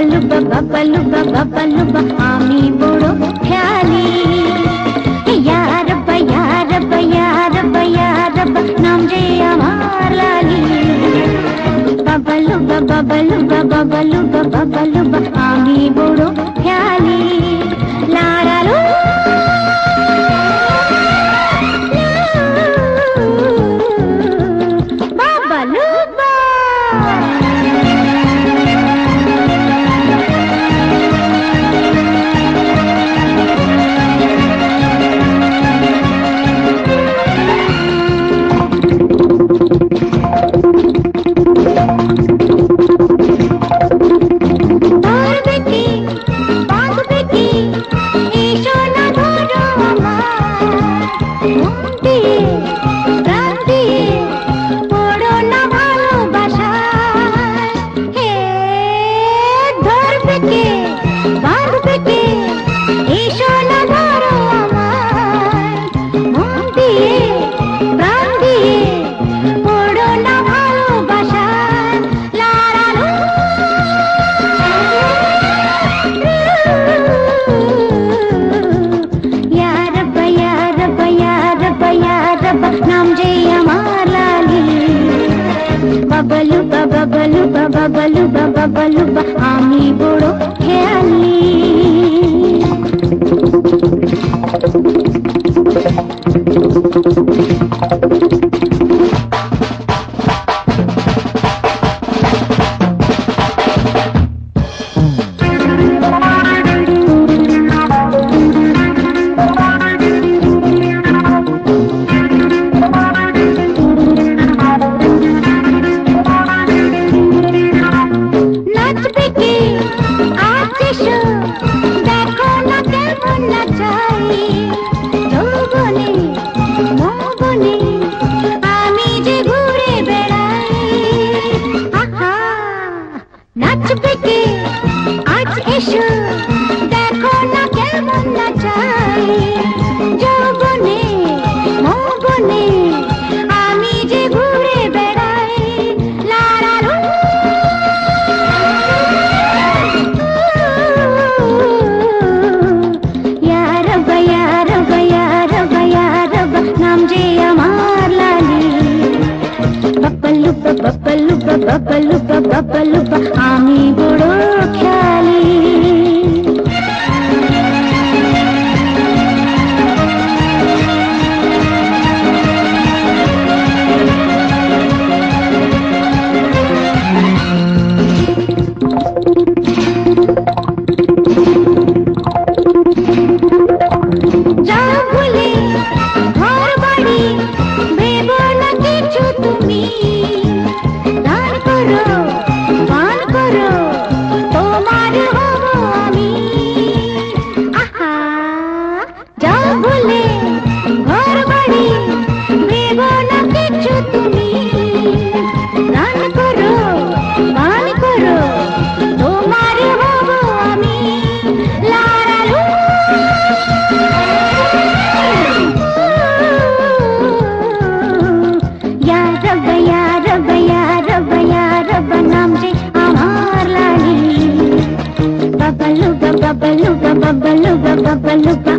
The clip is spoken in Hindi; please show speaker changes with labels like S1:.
S1: बबलू बबलू बबलू बबलू Música बबल आमी बुड़ो ख्याल। bubble, bubble, bubble, bubble, bubble, bubble,